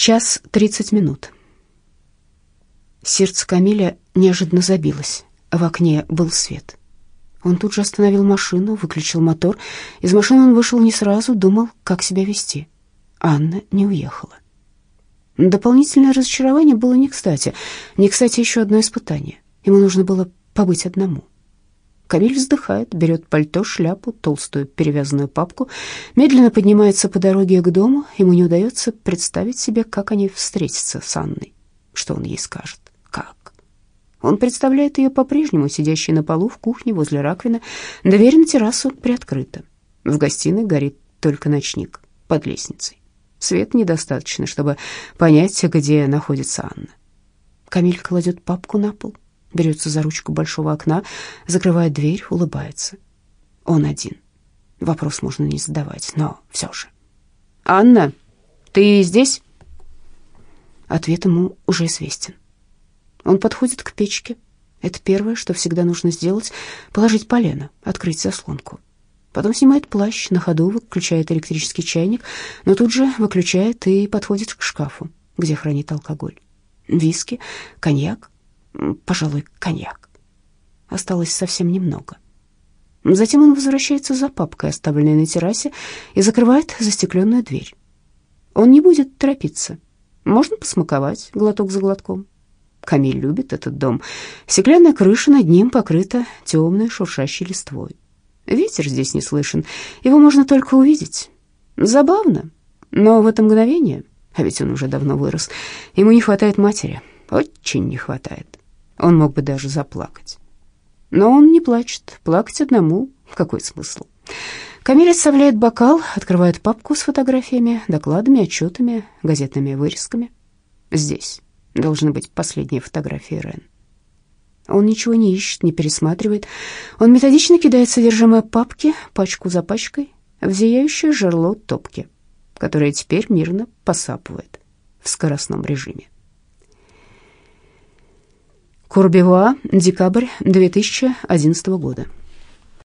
Час тридцать минут. Сердце Камиля неожиданно забилось. В окне был свет. Он тут же остановил машину, выключил мотор. Из машины он вышел не сразу, думал, как себя вести. Анна не уехала. Дополнительное разочарование было не кстати. Не кстати еще одно испытание. Ему нужно было побыть одному. Камиль вздыхает, берет пальто, шляпу, толстую перевязанную папку, медленно поднимается по дороге к дому. Ему не удается представить себе, как они встретятся с Анной. Что он ей скажет? Как? Он представляет ее по-прежнему, сидящей на полу в кухне возле раковины. Дверь на террасу приоткрыта. В гостиной горит только ночник под лестницей. Свет недостаточно, чтобы понять, где находится Анна. Камиль кладет папку на пол, берется за ручку большого окна, закрывает дверь, улыбается. Он один. Вопрос можно не задавать, но все же. «Анна, ты здесь?» Ответ ему уже известен. Он подходит к печке. Это первое, что всегда нужно сделать — положить полено, открыть заслонку. Потом снимает плащ, на ходу выключает электрический чайник, но тут же выключает и подходит к шкафу, где хранит алкоголь. Виски, коньяк, пожалуй, коньяк. Осталось совсем немного. Затем он возвращается за папкой, оставленной на террасе, и закрывает застекленную дверь. Он не будет торопиться. Можно посмаковать глоток за глотком. Камиль любит этот дом. Стеклянная крыша над ним покрыта темной шуршащей листвой. Ветер здесь не слышен, его можно только увидеть. Забавно, но в это мгновение, а ведь он уже давно вырос, ему не хватает матери, очень не хватает. Он мог бы даже заплакать. Но он не плачет. Плакать одному — какой смысл? Камиль отставляет бокал, открывает папку с фотографиями, докладами, отчетами, газетными вырезками. Здесь должны быть последние фотографии Рен. Он ничего не ищет, не пересматривает. Он методично кидает содержимое папки, пачку за пачкой, в зияющее жерло топки, которое теперь мирно посапывает в скоростном режиме. Курбевуа, декабрь 2011 года.